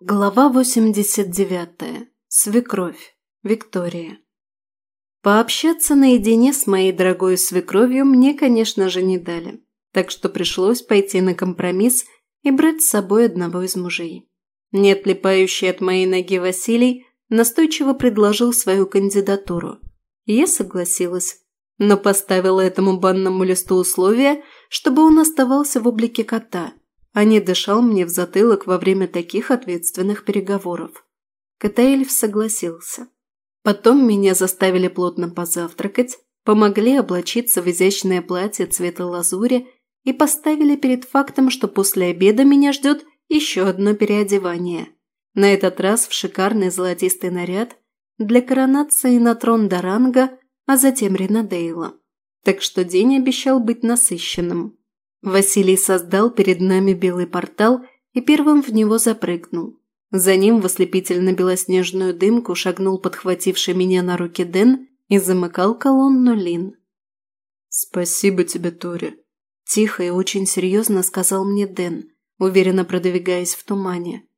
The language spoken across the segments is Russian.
Глава 89. Свекровь. Виктория. Пообщаться наедине с моей дорогой свекровью мне, конечно же, не дали, так что пришлось пойти на компромисс и брать с собой одного из мужей. Неотлипающий от моей ноги Василий настойчиво предложил свою кандидатуру. Я согласилась, но поставила этому банному листу условие, чтобы он оставался в облике кота – а не дышал мне в затылок во время таких ответственных переговоров. Катаэльф согласился. Потом меня заставили плотно позавтракать, помогли облачиться в изящное платье цвета лазури и поставили перед фактом, что после обеда меня ждет еще одно переодевание. На этот раз в шикарный золотистый наряд для коронации на трон Даранга, а затем Ринадейла. Так что день обещал быть насыщенным. Василий создал перед нами белый портал и первым в него запрыгнул. За ним в ослепительно-белоснежную дымку шагнул подхвативший меня на руки Дэн и замыкал колонну Лин. «Спасибо тебе, Тори», – тихо и очень серьезно сказал мне Дэн, уверенно продвигаясь в тумане.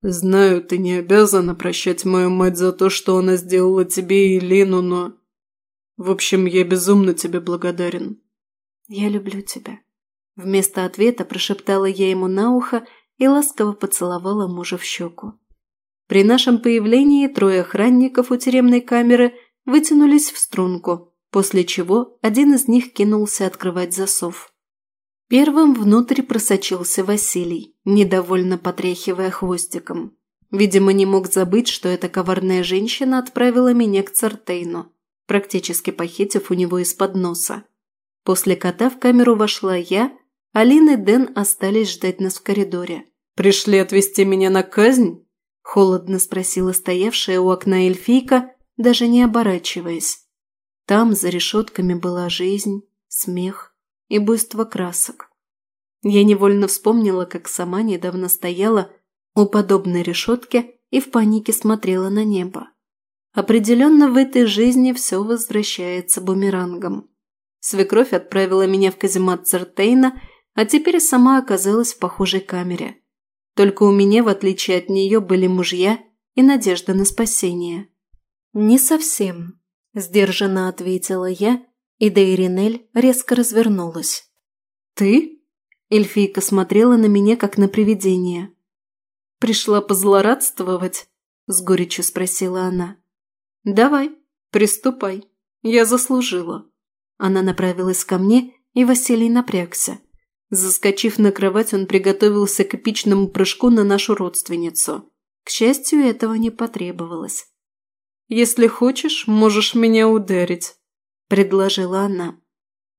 «Знаю, ты не обязана прощать мою мать за то, что она сделала тебе и Лину, но... В общем, я безумно тебе благодарен». «Я люблю тебя», Вместо ответа прошептала я ему на ухо и ласково поцеловала мужа в щеку. При нашем появлении трое охранников у тюремной камеры вытянулись в струнку, после чего один из них кинулся открывать засов. Первым внутрь просочился Василий, недовольно потряхивая хвостиком. Видимо, не мог забыть, что эта коварная женщина отправила меня к Цартейну, практически похитив у него из-под носа. После кота в камеру вошла я, Алина и Дэн остались ждать нас в коридоре. «Пришли отвезти меня на казнь?» – холодно спросила стоявшая у окна эльфийка, даже не оборачиваясь. Там за решетками была жизнь, смех и буйство красок. Я невольно вспомнила, как сама недавно стояла у подобной решетки и в панике смотрела на небо. Определенно в этой жизни все возвращается бумерангом. Свекровь отправила меня в каземат Цертейна а теперь сама оказалась в похожей камере. Только у меня, в отличие от нее, были мужья и надежда на спасение. «Не совсем», – сдержанно ответила я, и Дейринель резко развернулась. «Ты?» – эльфийка смотрела на меня, как на привидение. «Пришла позлорадствовать?» – с горечью спросила она. «Давай, приступай. Я заслужила». Она направилась ко мне, и Василий напрягся. Заскочив на кровать, он приготовился к эпичному прыжку на нашу родственницу. К счастью, этого не потребовалось. «Если хочешь, можешь меня ударить», – предложила она.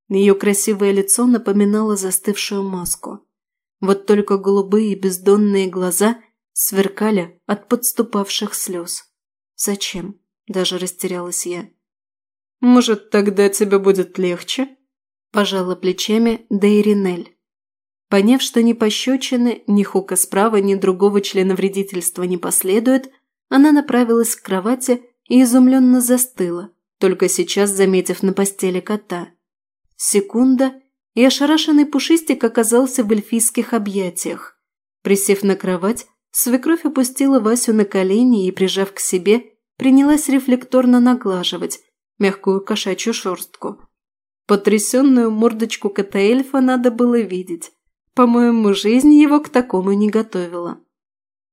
Ее красивое лицо напоминало застывшую маску. Вот только голубые бездонные глаза сверкали от подступавших слез. «Зачем?» – даже растерялась я. «Может, тогда тебе будет легче?» – пожала плечами Дейринель. Поняв, что ни пощечины, ни хука справа, ни другого члена вредительства не последует, она направилась к кровати и изумленно застыла, только сейчас заметив на постели кота. Секунда, и ошарашенный пушистик оказался в эльфийских объятиях. Присев на кровать, свекровь опустила Васю на колени и, прижав к себе, принялась рефлекторно наглаживать мягкую кошачью шерстку. Потрясенную мордочку кота-эльфа надо было видеть. По-моему, жизнь его к такому не готовила.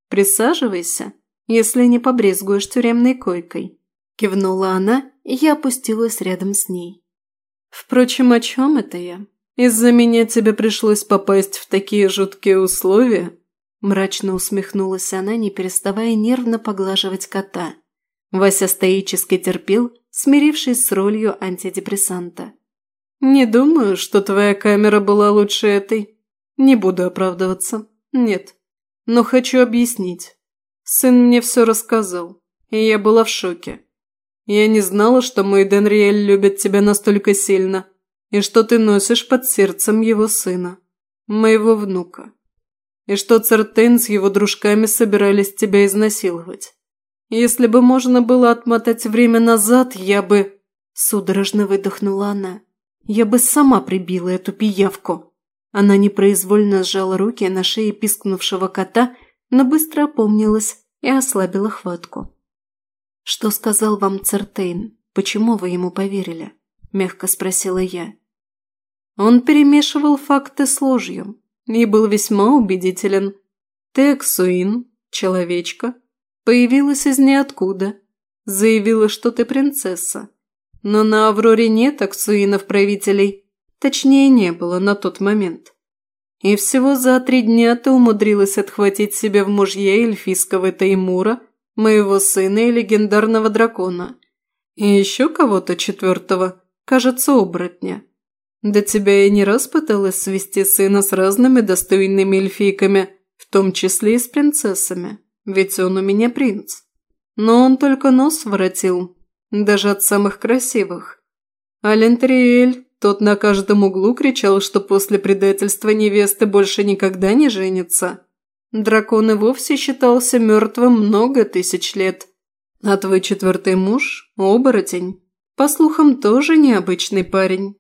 «Присаживайся, если не побрезгуешь тюремной койкой», – кивнула она, и я опустилась рядом с ней. «Впрочем, о чем это я? Из-за меня тебе пришлось попасть в такие жуткие условия?» Мрачно усмехнулась она, не переставая нервно поглаживать кота. Вася стоически терпел, смирившись с ролью антидепрессанта. «Не думаю, что твоя камера была лучше этой», не буду оправдываться. Нет. Но хочу объяснить. Сын мне все рассказал, и я была в шоке. Я не знала, что мой Денриэль любит тебя настолько сильно, и что ты носишь под сердцем его сына, моего внука. И что Цертейн с его дружками собирались тебя изнасиловать. Если бы можно было отмотать время назад, я бы...» Судорожно выдохнула она. «Я бы сама прибила эту пиявку». Она непроизвольно сжала руки на шее пискнувшего кота но быстро опомнилась и ослабила хватку. «Что сказал вам Цертейн? Почему вы ему поверили?» – мягко спросила я. Он перемешивал факты с ложью и был весьма убедителен. Тексуин, человечка, появилась из ниоткуда, заявила, что ты принцесса. Но на Авроре нет Аксуинов-правителей, точнее не было на тот момент. И всего за три дня ты умудрилась отхватить себе в мужья эльфийского Таймура, моего сына и легендарного дракона. И еще кого-то четвертого, кажется, оборотня. Да тебя я не раз пыталась свести сына с разными достойными эльфийками, в том числе и с принцессами, ведь он у меня принц. Но он только нос воротил, даже от самых красивых. А тот на каждом углу кричал, что после предательства невесты больше никогда не женится. Дракон и вовсе считался мертвым много тысяч лет. А твой четвертый муж – оборотень. По слухам, тоже необычный парень.